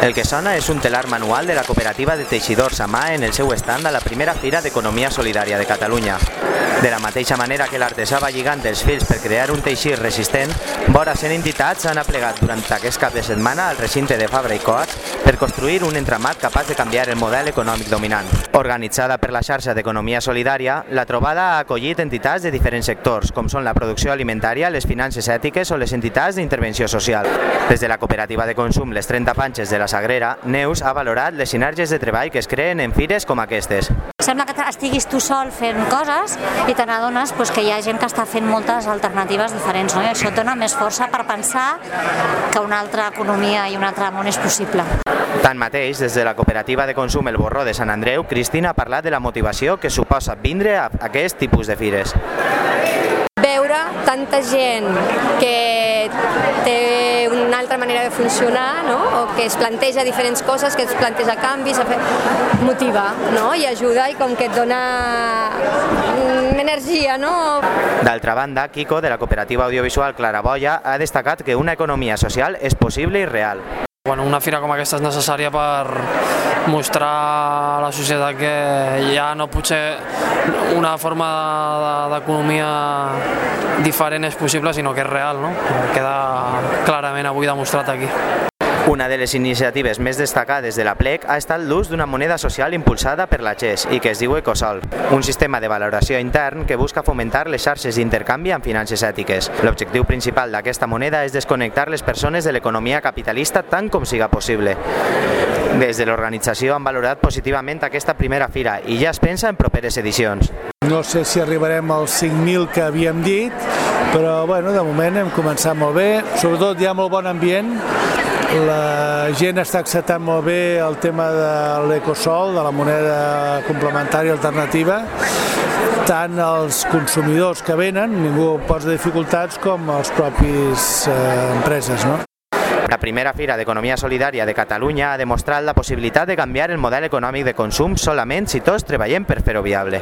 El que sona és un telar manual de la cooperativa de teixidors a en el seu estand a la primera Fira d'Economia Solidària de Catalunya. De la mateixa manera que l'artesà va lligant els fils per crear un teixit resistent, vora 100 entitats han aplegat durant aquest cap de setmana al recinte de Fabra i Coats per construir un entramat capaç de canviar el model econòmic dominant. Organitzada per la xarxa d'Economia Solidària, la trobada ha acollit entitats de diferents sectors, com són la producció alimentària, les finances ètiques o les entitats d'intervenció social. Des de la cooperativa de consum Les 30 Panxes de la Sagrera, Neus ha valorat les sinergies de treball que es creen en fires com aquestes. Sembla que estiguis tu sol fent coses i te n'adones pues, que hi ha gent que està fent moltes alternatives diferents no? i això et dona més força per pensar que una altra economia i un altre món és possible. Tanmateix, des de la cooperativa de consum El Borró de Sant Andreu, Cristina ha parlat de la motivació que suposa vindre a aquest tipus de fires. Veure tanta gent que té una altra manera de funcionar no? o que es planteja diferents coses, que es planteja canvis, motiva no? i ajuda i com que et dona energia. No? D'altra banda, Kiko, de la cooperativa audiovisual Claraboia, ha destacat que una economia social és possible i real. Bueno, una fira com aquesta és necessària per mostrar a la societat que ja no potser una forma d'economia diferent és possible, sinó que és real, no? Queda clarament avui demostrat aquí. Una de les iniciatives més destacades de la PLEC ha estat l'ús d'una moneda social impulsada per la XES i que es diu Ecosol, un sistema de valoració intern que busca fomentar les xarxes d'intercanvi amb finances ètiques. L'objectiu principal d'aquesta moneda és desconnectar les persones de l'economia capitalista tant com siga possible. Des de l'organització han valorat positivament aquesta primera fira i ja es pensa en properes edicions. No sé si arribarem als 5.000 que havíem dit, però bueno, de moment hem començat molt bé, sobretot hi ha molt bon ambient, la gent està acceptant molt bé el tema de l'ecosol, de la moneda complementària alternativa, tant els consumidors que venen, ningú posa dificultats, com els propis eh, empreses. No? La primera Fira d'Economia Solidària de Catalunya ha demostrat la possibilitat de canviar el model econòmic de consum solament si tots treballem per fer-ho viable.